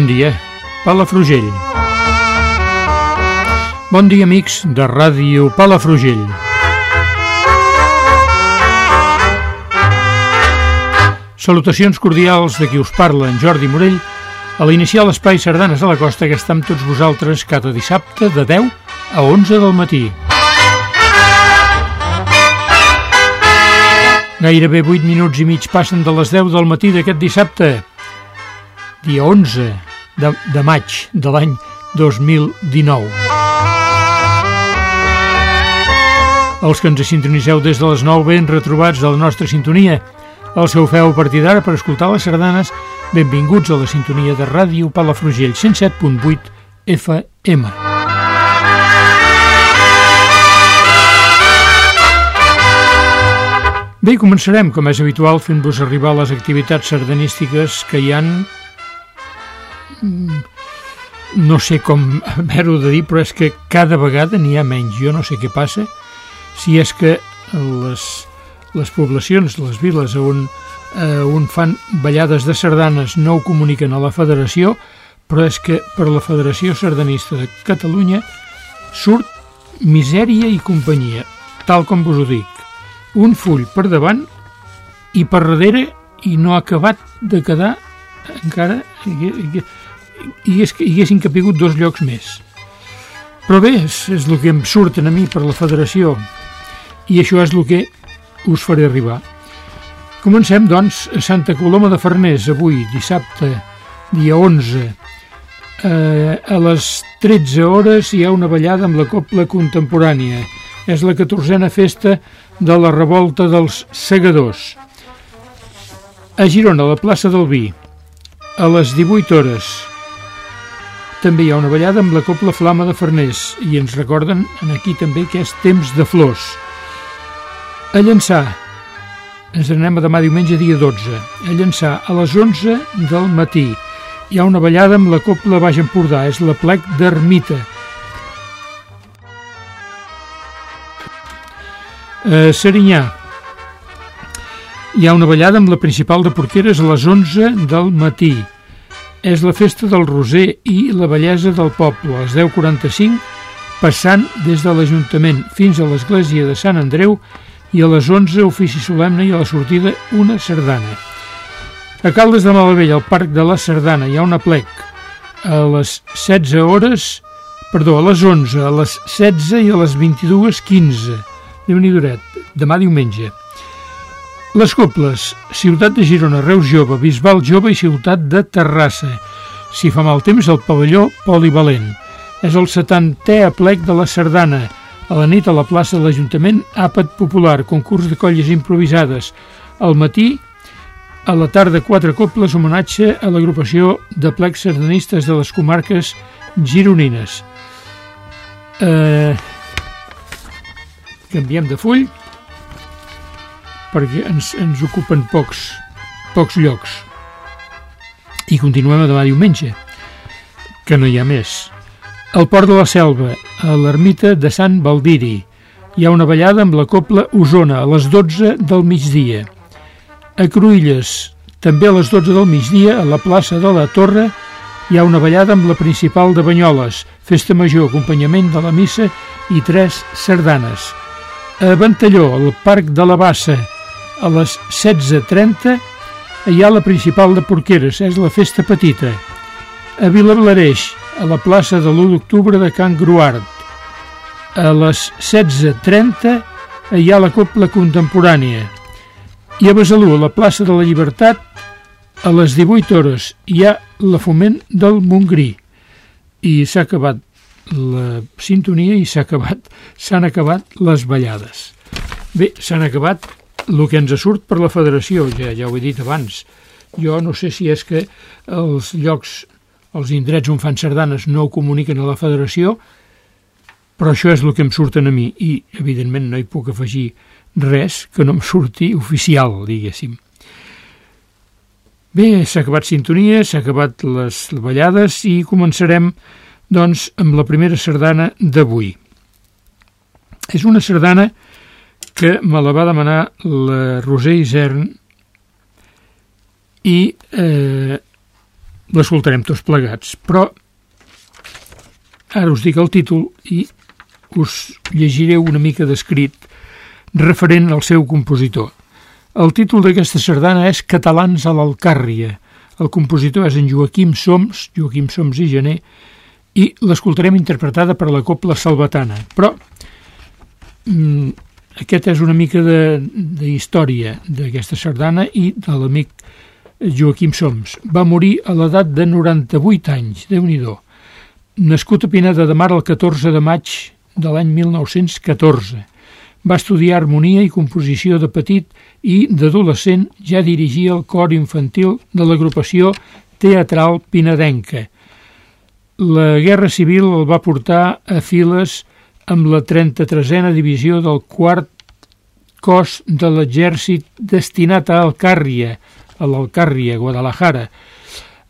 Bon dia, Palafrugell. Bon dia, amics de Ràdio Palafrugell. Salutacions cordials de qui us parla, en Jordi Morell, a l'iniciar l'espai Sardanes a la Costa que està amb tots vosaltres cada dissabte de 10 a 11 del matí. Gairebé 8 minuts i mig passen de les 10 del matí d'aquest dissabte, dia 11 de, de maig de l'any 2019. Els que ens sintoniseu des de les 9 ben retrobats de la nostra sintonia, els que ho feu a partir d'ara per escoltar les sardanes, benvinguts a la sintonia de ràdio Palafrugell 107.8 FM. Bé, començarem, com és habitual, fent-vos arribar les activitats sardanístiques que hi han no sé com haver-ho de dir, però és que cada vegada n'hi ha menys. Jo no sé què passa, si és que les, les poblacions, les viles on, eh, on fan ballades de sardanes no ho comuniquen a la federació, però és que per la Federació Sardanista de Catalunya surt misèria i companyia, tal com vos ho dic. Un full per davant i per darrere i no ha acabat de quedar encara i és hi haguessin capigut dos llocs més. Però bé, és, és el que em surten a mi per la federació i això és el que us faré arribar. Comencem, doncs, a Santa Coloma de Farners, avui, dissabte, dia 11. Eh, a les 13 hores hi ha una ballada amb la Copla Contemporània. És la 14a festa de la Revolta dels Segadors. A Girona, a la plaça del Vi, a les 18 hores, també hi ha una ballada amb la Copla Flama de Farners i ens recorden en aquí també que és temps de flors. A Llançà, ens anem a demà diumenge dia 12, a Llançà a les 11 del matí. Hi ha una ballada amb la Copla Baix Empordà, és la plec d'Ermita. A Serinyà, hi ha una ballada amb la principal de Porqueres a les 11 del matí és la festa del Roser i la bellesa del poble, a les 10.45, passant des de l'Ajuntament fins a l'església de Sant Andreu i a les 11 ofici solemne i a la sortida una sardana. A Caldes de Malavella, al Parc de la Sardana, hi ha una plec a les 16 hores, perdó, a les 11, a les 16 i a les 22.15, déu-n'hi-duret, demà diumenge. Les Cobles, Ciutat de Girona, Reus Jove, Bisbal Jove i Ciutat de Terrassa. Si fa mal temps, el pavelló polivalent. És el 70è aplec de la Sardana. A la nit a la plaça de l'Ajuntament, àpat popular, concurs de colles improvisades. Al matí, a la tarda, quatre cobles, homenatge a l'agrupació de plecs sardanistes de les comarques gironines. Eh, canviem de full perquè ens, ens ocupen pocs, pocs llocs. I continuem a demà diumenge, que no hi ha més. Al Port de la Selva, a l'ermita de Sant Valdiri, hi ha una ballada amb la Copla Osona a les 12 del migdia. A Cruïlles, també a les 12 del migdia, a la plaça de la Torre, hi ha una ballada amb la principal de Banyoles, festa major, acompanyament de la missa i tres sardanes. A Ventalló, al Parc de la Bassa, a les 16.30 hi ha la principal de Porqueres, és la festa petita. A Vilablareix, a la plaça de l'1 d'octubre de Can Gruart. A les 16.30 hi ha la Copla Contemporània. I a Besalú, a la plaça de la Llibertat, a les 18 hores hi ha la foment del Montgrí. I s'ha acabat la sintonia i s'ha acabat s'han acabat les ballades. Bé, s'han acabat el que ens surt per la federació, ja, ja ho he dit abans. Jo no sé si és que els llocs, els indrets on fan sardanes no ho comuniquen a la federació, però això és el que em surten a mi i, evidentment, no hi puc afegir res que no em surti oficial, diguéssim. Bé, s'ha acabat sintonia, s'ha acabat les ballades i començarem doncs, amb la primera sardana d'avui. És una sardana que me la va demanar la Roser Isern i eh, l'escoltarem tots plegats, però ara us dic el títol i us llegiré una mica d'escrit referent al seu compositor. El títol d'aquesta sardana és Catalans a l'Alcàrria. El compositor és en Joaquim Soms, Joaquim Soms i Gener, i l'escoltarem interpretada per la Copla Salvatana. Però mm, aquest és una mica de, de història d'aquesta sardana i de l'amic Joaquim Soms. Va morir a l'edat de 98 anys, déu nhi Nascut a Pineda de Mar el 14 de maig de l'any 1914. Va estudiar harmonia i composició de petit i d'adolescent ja dirigia el cor infantil de l'agrupació teatral pinedenca – la Guerra Civil el va portar a files amb la 33a divisió del quart cos de l'exèrcit destinat a Alcàrria, a l'Alcàrria, Guadalajara.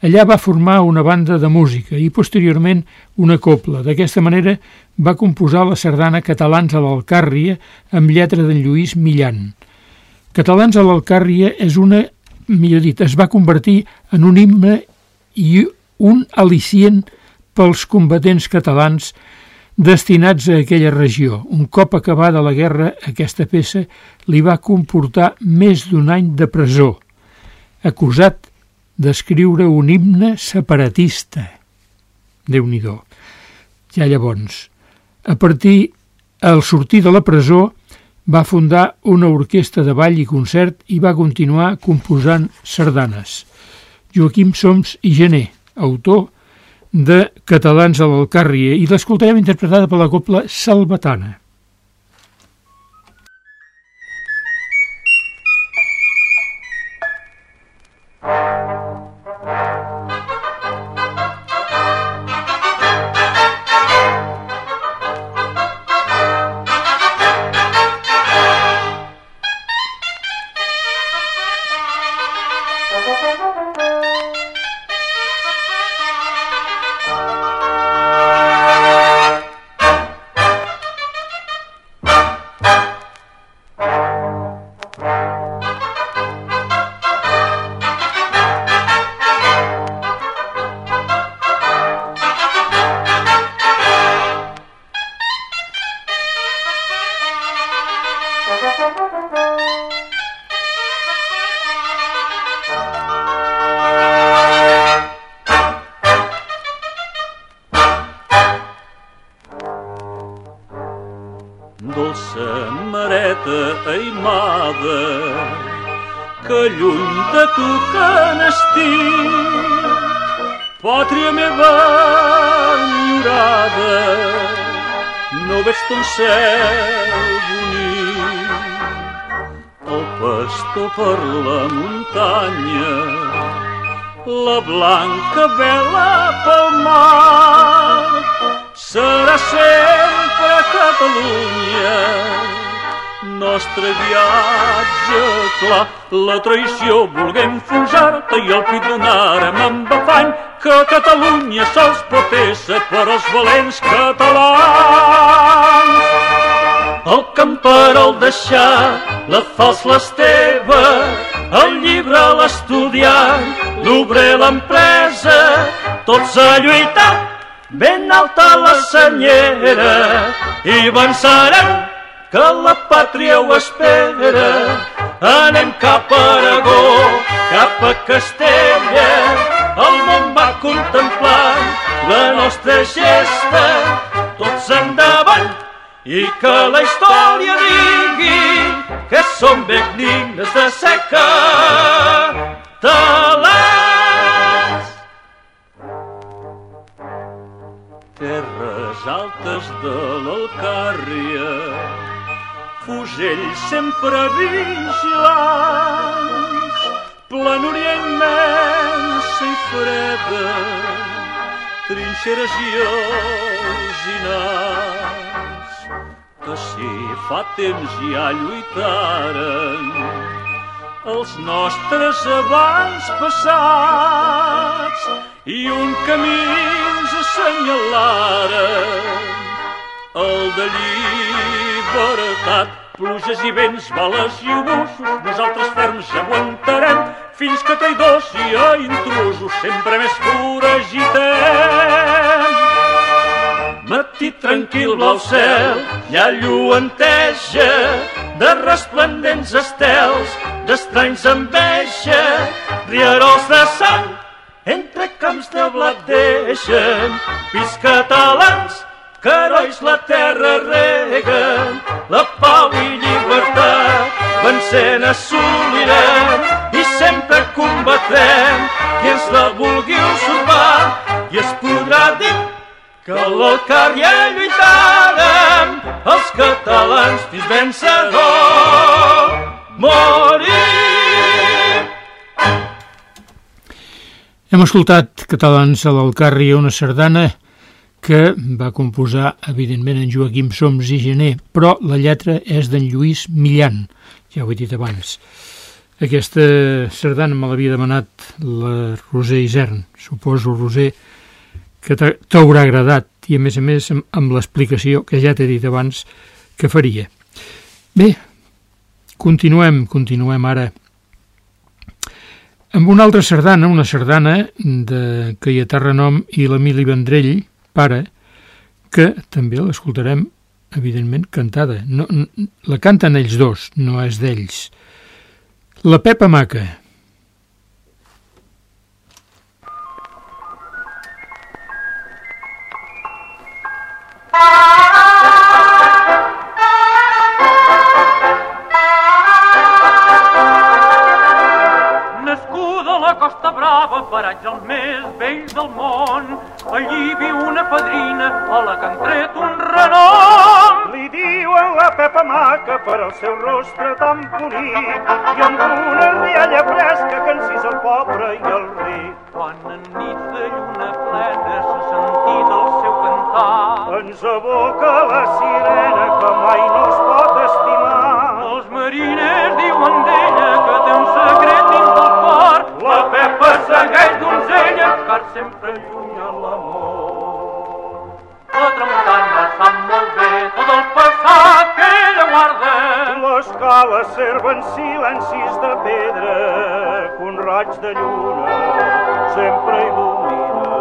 Allà va formar una banda de música i posteriorment una copla. D'aquesta manera va composar la sardana Catalans a l'Alcàrria amb lletra d'en Lluís Millan. Catalans a l'Alcàrria és una, millor dit, es va convertir en un himne i un al·licient pels combatents catalans destinats a aquella regió. Un cop acabada la guerra, aquesta peça li va comportar més d'un any de presó, acusat d'escriure un himne separatista. déu nhi Ja llavors, a partir, al sortir de la presó, va fundar una orquestra de ball i concert i va continuar composant sardanes. Joaquim Soms i Gené, autor de Catalans a l'Alcàrria i l'escoltarem interpretada per la copla Salvatana. La traïció volguem enfonsar-te i el pit donarem amb afany que Catalunya sols ésser per als valents catalans. El camperol deixar la fals l'esteve el llibre l'estudiant, l'obrer l'empresa, tots a lluitar, ben alta la senyera, i vencerem que la pàtria ho espera. anem cap a Aragó, cap a Castella, el món va contemplant la nostra gesta, tots endavant, i que la història digui que som benignes de seca talents. Terres altes de l'Alcàrria, fusells sempre vigilants, planúria immensa i freda, trinxeres i alzinars, que si fa temps ja lluitaren els nostres abans passats i un camí ens assenyalaren el de llibertat. Pluges i vents, bales i obusos, nosaltres ferms aguantarem fins que traïdors i a intrusos sempre més foragitem. Matí tranquil, blau cel, ja lluenteja de resplendents estels, d'estranys enveja, rierols de sang, entre camps de blat deixen, pis catalans, que la terra reguen, la pau i llibertat, vencent assolirem i sempre combatrem qui ens la vulgui usurpar i es podrà dir que a l'Alcària lluitàrem els catalans fins vencedor morir. Hem escoltat Catalans a l'Alcàrria, una sardana que va composar, evidentment, en Joaquim Soms i Gené, però la lletra és d'en Lluís Millan, ja ho he dit abans. Aquesta sardana me l'havia demanat la Roser Isern, suposo, Roser, que t'haurà agradat, i a més a més amb, l'explicació que ja t'he dit abans que faria. Bé, continuem, continuem ara amb una altra sardana, una sardana de Caietà Renom i l'Emili Vendrell, pare, que també l'escoltarem, evidentment, cantada. No, la canten ells dos, no és d'ells. La Pepa Maca. Nascuda Brava, paratge el més vell del món, allí viu una padrina a la que han tret un renom. Li diuen la Pepa Maca per al seu rostre tan bonic i amb una rialla fresca que encís el pobre i el ric. Quan en nits de lluna plena s'ha sentit el seu cantar, Ens aboca la sirena que mai no es pot estimar. els mariners diuen d'ella que té un secret car sempre lluny a l'amor. La tramuntana sap molt bé tot el passat que ella guarda. Les cales serven silencis de pedra que un raig de lluna sempre il·lumina.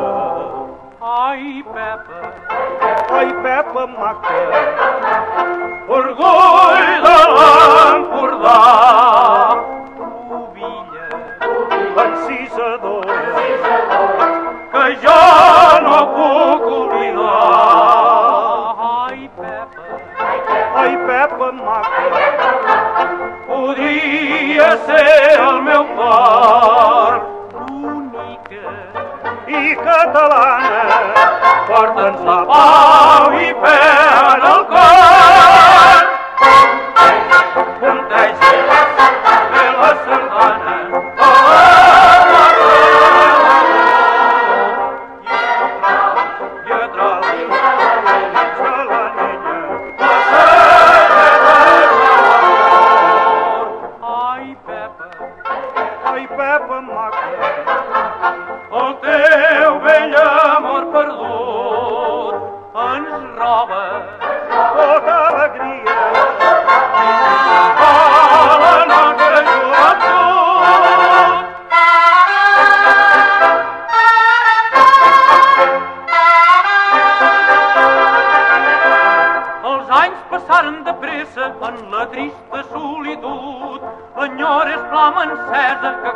Ai, Pepa, Ai, Pepa Maca, orgull de l'Empordà.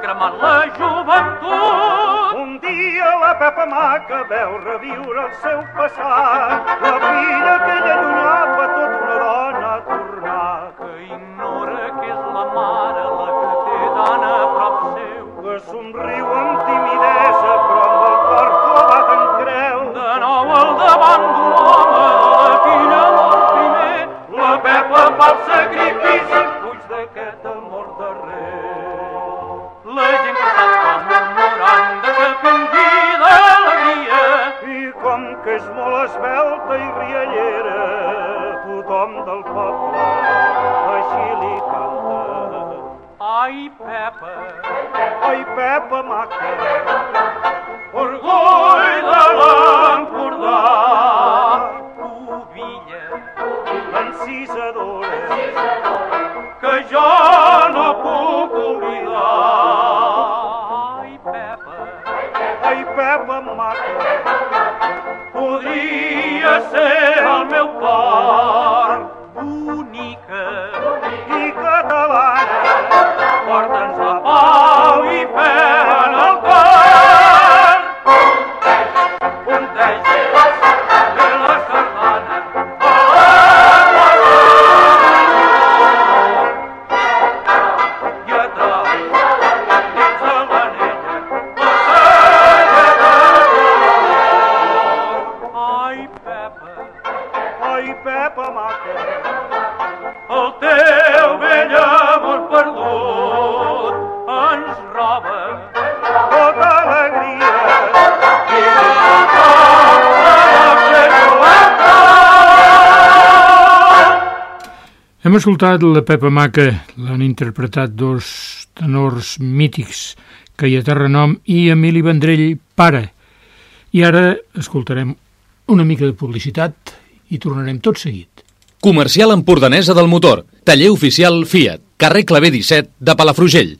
Cremat la joventut. Un dia la Pepa Maca veu reviure el seu passat, ai Pepa, Ai, Pepa Maca, orgull Hem escoltat la Pepa Maca, l'han interpretat dos tenors mítics, Caietà Renom i Emili Vendrell, pare. I ara escoltarem una mica de publicitat i tornarem tot seguit. Comercial Empordanesa del Motor. Taller oficial Fiat. Carrer Clavé 17 de Palafrugell.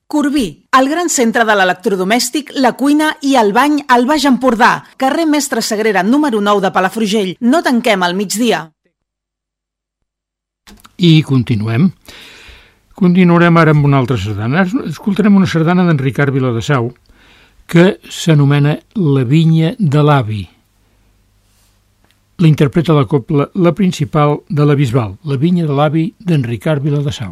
Corbí, el gran centre de l'electrodomèstic, la cuina i el bany al Baix Empordà. Carrer Mestre Sagrera, número 9 de Palafrugell. No tanquem al migdia. I continuem. Continuarem ara amb una altra sardana. Escoltarem una sardana d'en Ricard Viladasau que s'anomena La vinya de l'avi. L'interpreta la copla la principal de la Bisbal, La vinya de l'avi d'en Ricard Viladasau.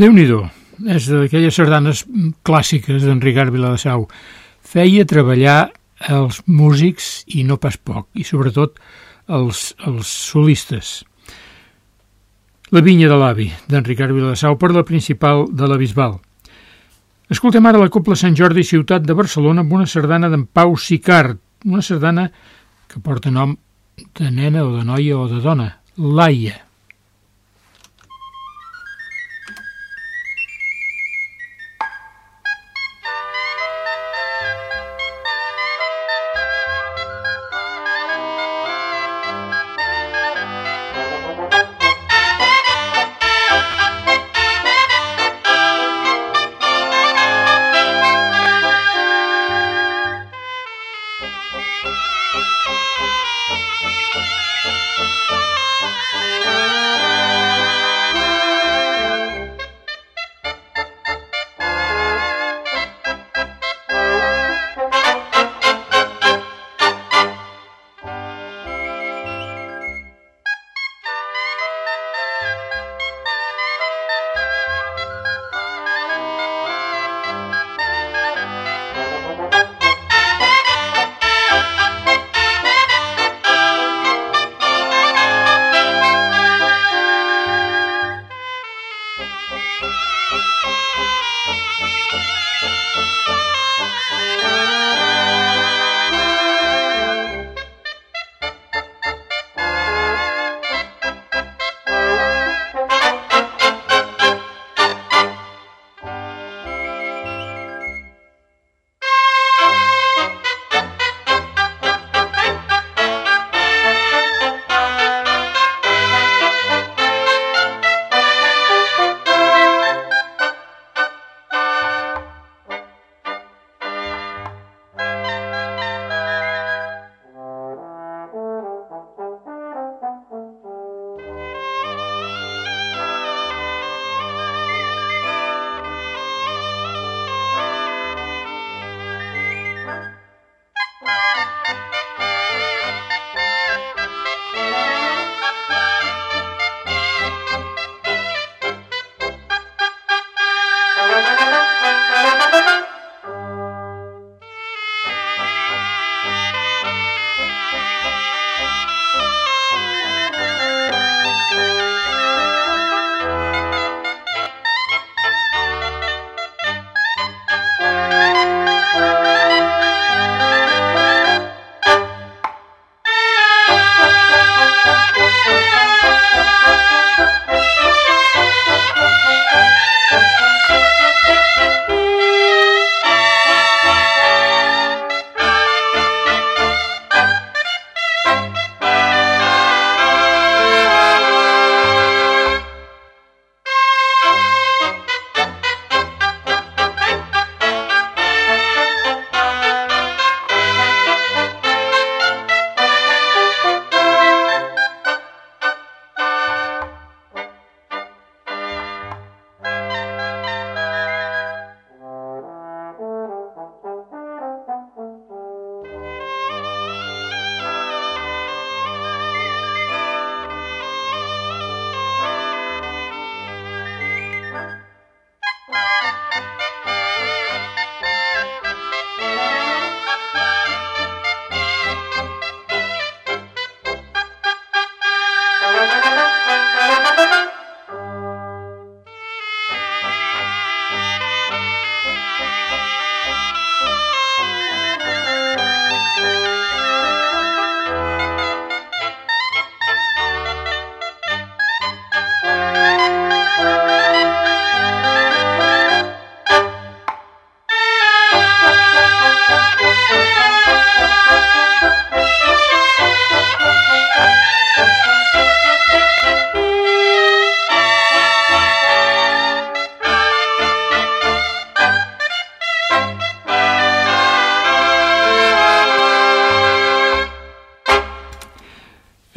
déu nhi és d'aquelles sardanes clàssiques d'en Ricard Viladasau. Feia treballar els músics, i no pas poc, i sobretot els, els solistes. La vinya de l'avi, d'en Ricard Viladasau, per la principal de la Bisbal. Escoltem ara la Copla Sant Jordi Ciutat de Barcelona amb una sardana d'en Pau Sicart, una sardana que porta nom de nena o de noia o de dona, Laia.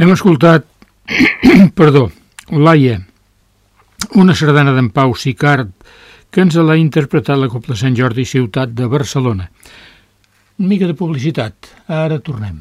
Hem escoltat, perdó, Laia, una sardana d'en Pau Sicard, que ens l'ha interpretat la Copla Sant Jordi Ciutat de Barcelona. Una mica de publicitat, ara tornem.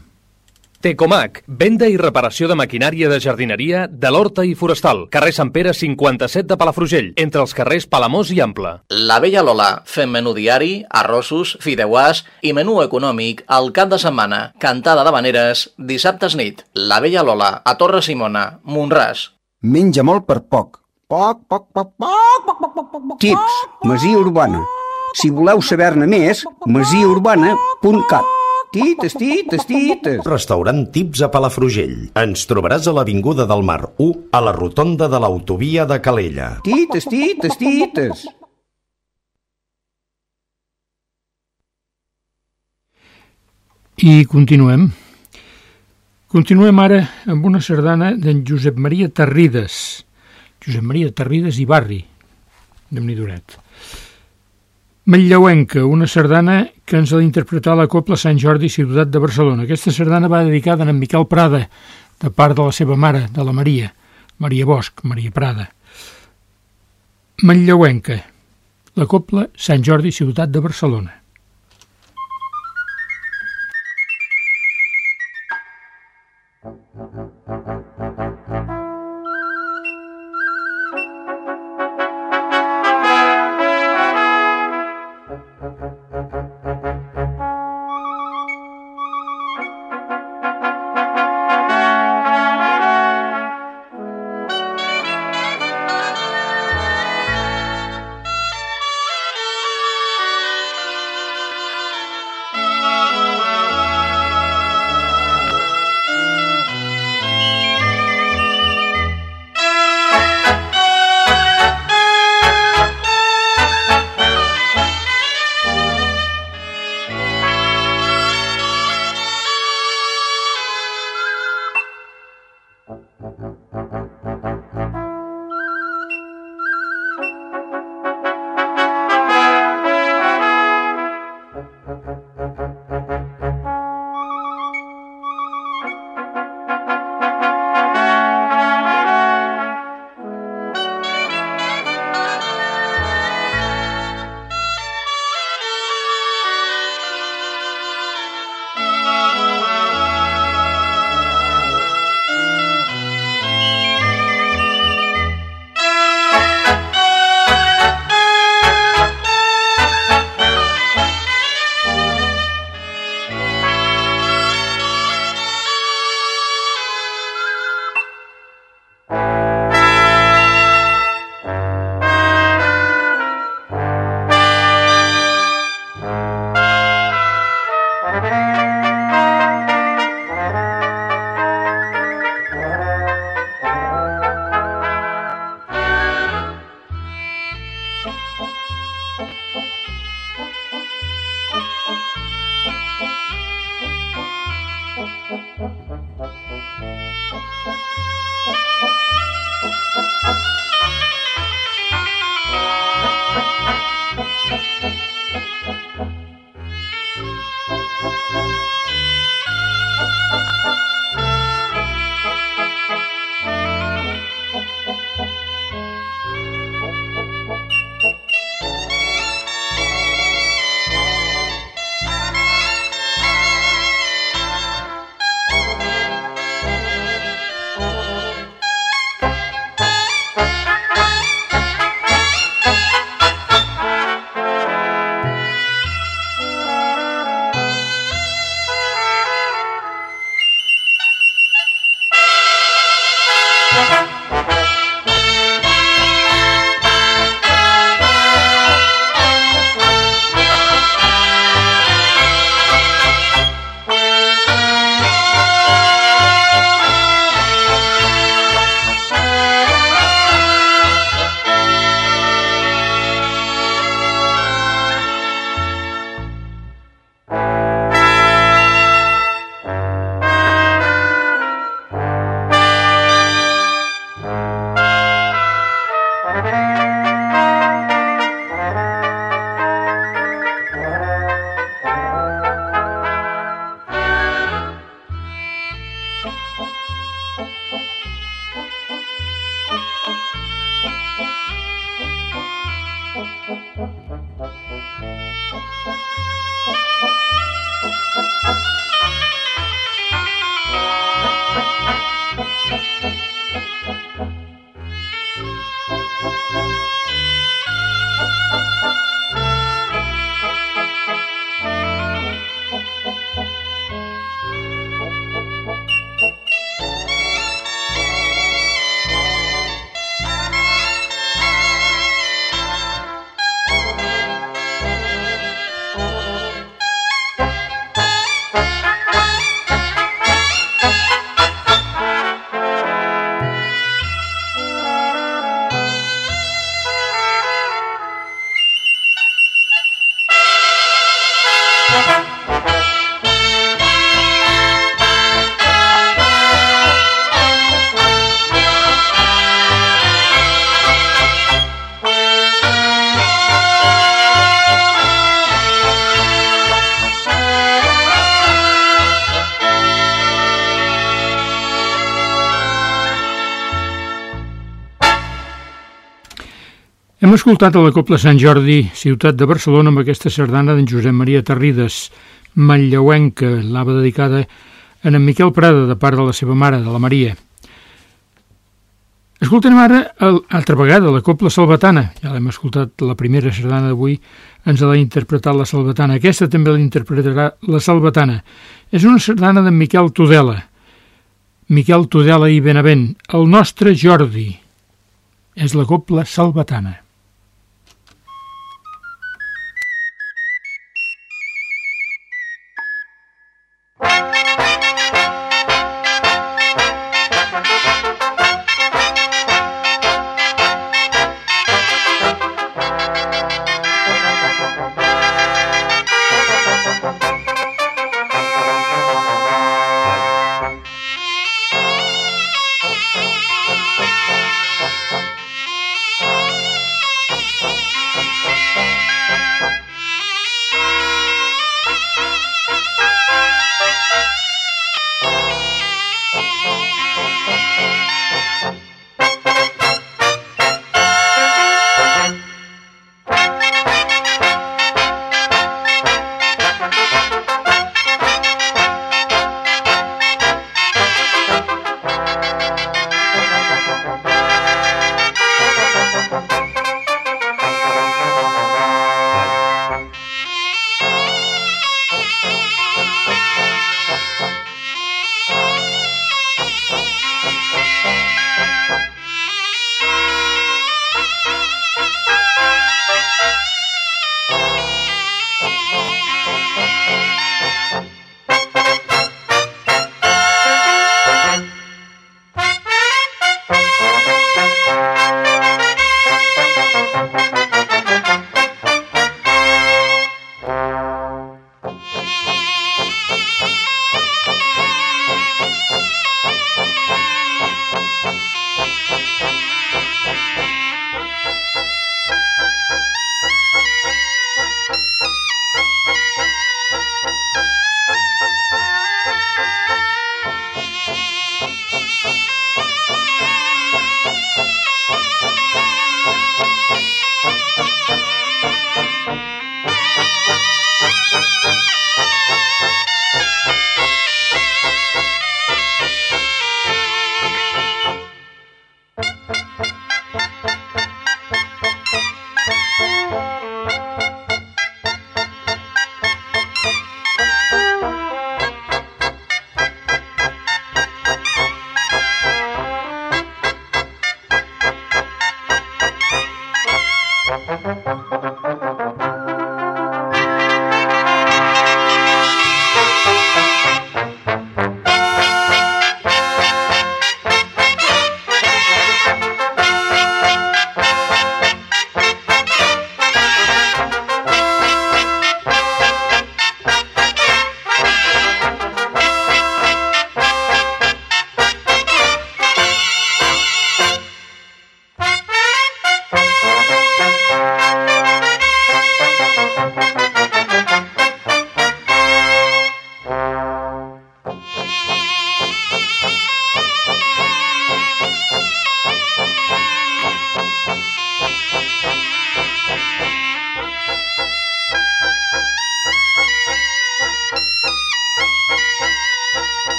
Tecomac, venda i reparació de maquinària de jardineria de l'Horta i Forestal, carrer Sant Pere 57 de Palafrugell, entre els carrers Palamós i Ample. La Vella Lola, fem menú diari, arrossos, fideuàs i menú econòmic al cap de setmana, cantada de veneres, dissabtes nit. La Vella Lola, a Torre Simona, Montràs. Menja molt per poc. Poc, poc, poc, poc, poc, poc, poc, poc. Tips, Masia Urbana. Si voleu saber-ne més, masiaurbana.cat. Tites, tites, tites. Restaurant Tips a Palafrugell. Ens trobaràs a l'Avinguda del Mar 1, a la rotonda de l'autovia de Calella. Tites, tites, tites. I continuem. Continuem ara amb una sardana d'en Josep Maria Terrides. Josep Maria Terrides i Barri, de Mnidoret. Manlleuenca, una sardana que ens l'ha interpretat la Copla Sant Jordi Ciutat de Barcelona. Aquesta sardana va dedicada a en Miquel Prada, de part de la seva mare, de la Maria, Maria Bosch, Maria Prada. Manlleuenca, la Copla Sant Jordi Ciutat de Barcelona. Hem escoltat a la Copla Sant Jordi, ciutat de Barcelona, amb aquesta sardana d'en Josep Maria Terrides, manlleuenca, l'ava dedicada a en Miquel Prada, de part de la seva mare, de la Maria. Escoltem ara el, altra vegada la Copla Salvatana. Ja l'hem escoltat, la primera sardana d'avui ens l'ha interpretat la Salvatana. Aquesta també l'interpretarà la Salvatana. És una sardana d'en Miquel Tudela. Miquel Tudela i Benavent, el nostre Jordi. És la Copla Salvatana.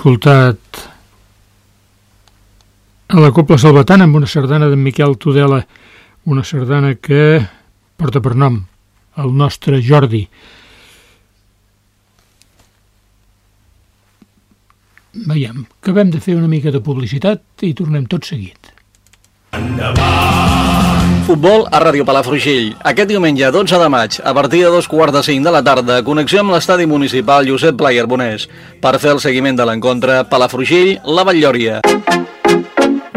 Escoltat a la Copla Salvatana amb una sardana d'en Miquel Tudela, una sardana que porta per nom el nostre Jordi. Veiem, acabem de fer una mica de publicitat i tornem tot seguit. Futbol a Ràdio Palafrugell. Aquest diumenge, 12 de maig, a partir de dos quarts de cinc de la tarda, connexió amb l'estadi municipal Josep Pla i Arbonès. Per fer el seguiment de l'encontre, Palafrugell, la Batllòria.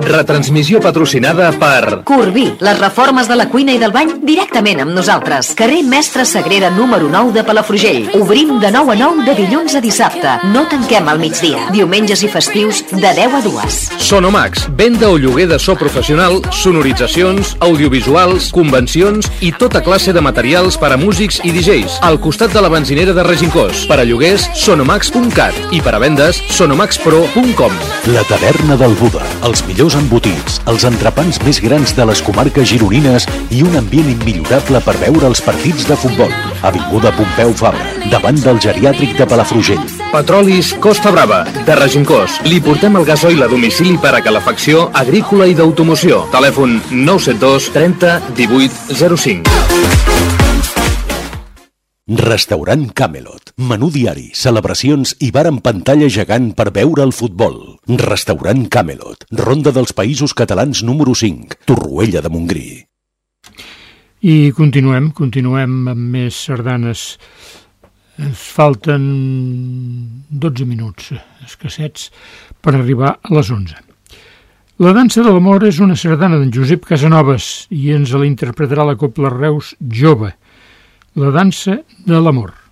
Retransmissió patrocinada per... Corbí, les reformes de la cuina i del bany directament amb nosaltres. Carrer Mestre Sagrera número 9 de Palafrugell. Obrim de 9 a 9 de dilluns a dissabte. No tanquem al migdia. Diumenges i festius de 10 a 2. Sonomax, venda o lloguer de so professional, sonoritzacions, audiovisuals, convencions i tota classe de materials per a músics i DJs. Al costat de la benzinera de Regincós. Per a lloguers, sonomax.cat i per a vendes, sonomaxpro.com. La taverna del Buda, els millors embotits, els entrepans més grans de les comarques gironines i un ambient immillorable per veure els partits de futbol. Avinguda Pompeu Fabra, davant del geriàtric de Palafrugell. Petrolis Costa Brava, de Regincós. Li portem el gasoil a domicili per a calefacció agrícola i d'automoció. Telèfon 972 30 18 05. Restaurant Camelot. Menú diari, celebracions i bar amb pantalla gegant per veure el futbol. Restaurant Camelot. Ronda dels Països Catalans número 5. Torroella de Montgrí. I continuem, continuem amb més sardanes. Ens falten 12 minuts escassets per arribar a les 11. La dansa de l'amor és una sardana d'en Josep Casanovas i ens la interpretarà la Copla Reus jove. La dansa de l'amor.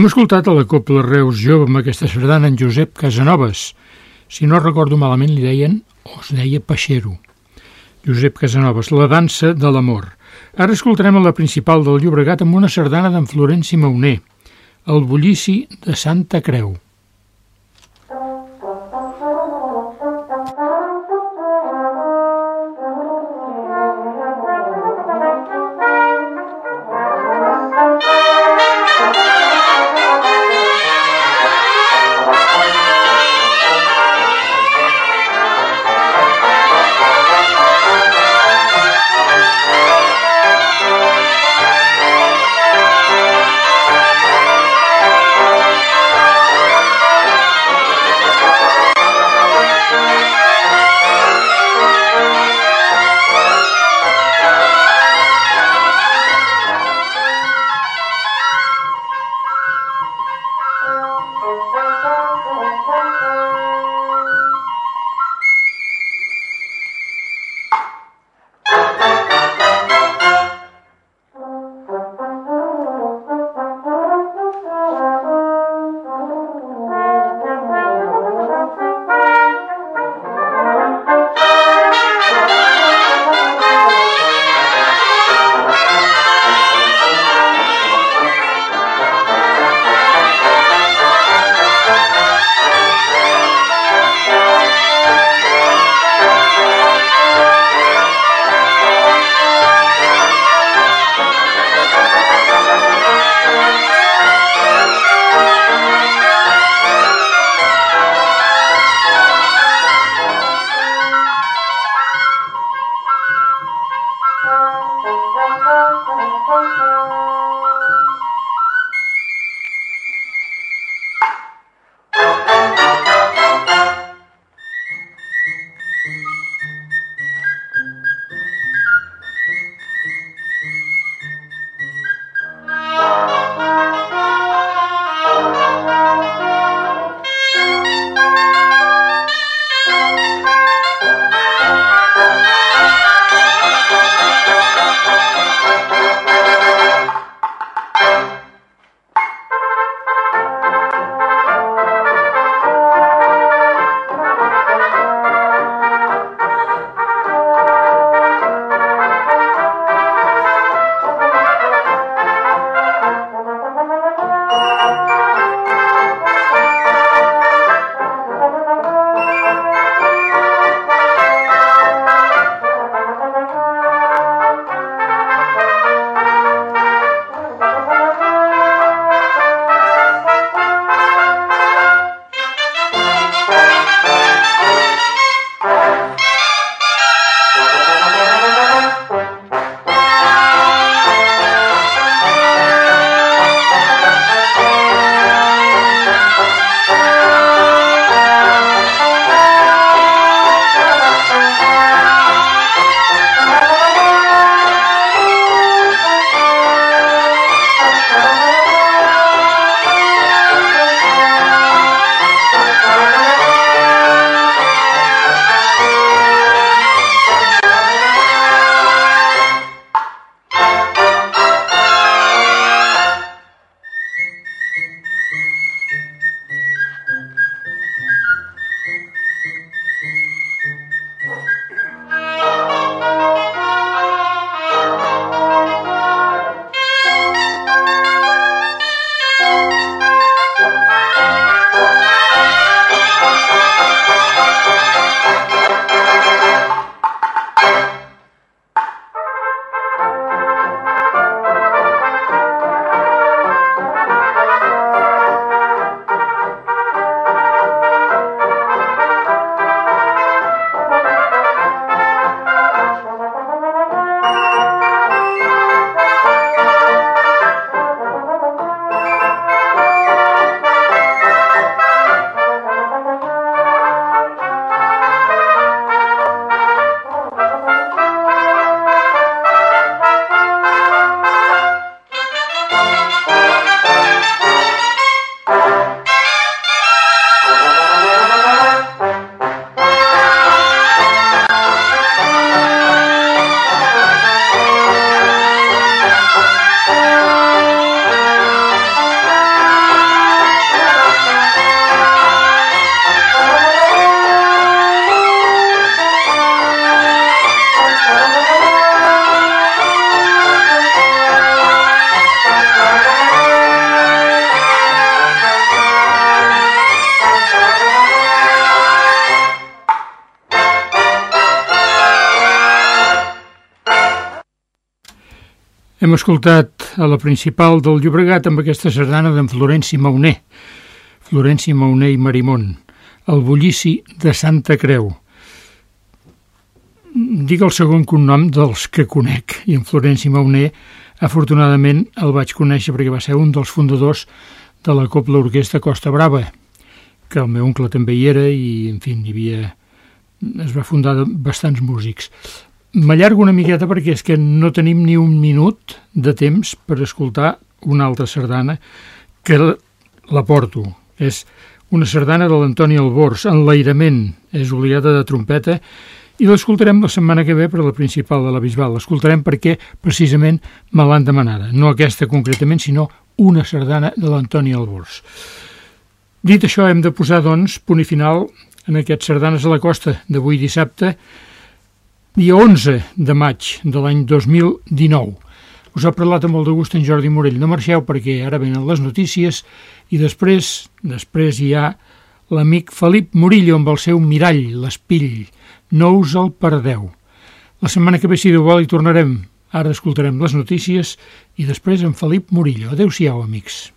Hem escoltat a la Copla Reus Jove amb aquesta sardana en Josep Casanovas. Si no recordo malament li deien, o es deia Peixero. Josep Casanovas, la dansa de l'amor. Ara escoltarem a la principal del Llobregat amb una sardana d'en Florenci Mauner, el bullici de Santa Creu. Hem escoltat a la principal del Llobregat amb aquesta sardana d'en Florenci Mauner, Florenci Mauner i Marimón, el bullici de Santa Creu. Dic el segon cognom dels que conec, i en Florenci Mauner, afortunadament, el vaig conèixer perquè va ser un dels fundadors de la Copla Orquestra Costa Brava, que el meu oncle també hi era i, en fi, hi havia... es va fundar bastants músics. M'allargo una miqueta perquè és que no tenim ni un minut de temps per escoltar una altra sardana que la porto. És una sardana de l'Antoni Albors, Enlairament, és obligada de trompeta, i l'escoltarem la setmana que ve per la principal de la Bisbal. L'escoltarem perquè precisament me l'han demanada. No aquesta concretament, sinó una sardana de l'Antoni Albors. Dit això, hem de posar, doncs, punt i final en aquests sardanes a la costa d'avui dissabte, dia 11 de maig de l'any 2019. Us ha parlat amb molt de gust en Jordi Morell. No marxeu perquè ara venen les notícies i després, després hi ha l'amic Felip Murillo amb el seu mirall, l'espill. No us el perdeu. La setmana que ve, si Déu vol, hi tornarem. Ara escoltarem les notícies i després en Felip Murillo. Adéu-siau, amics.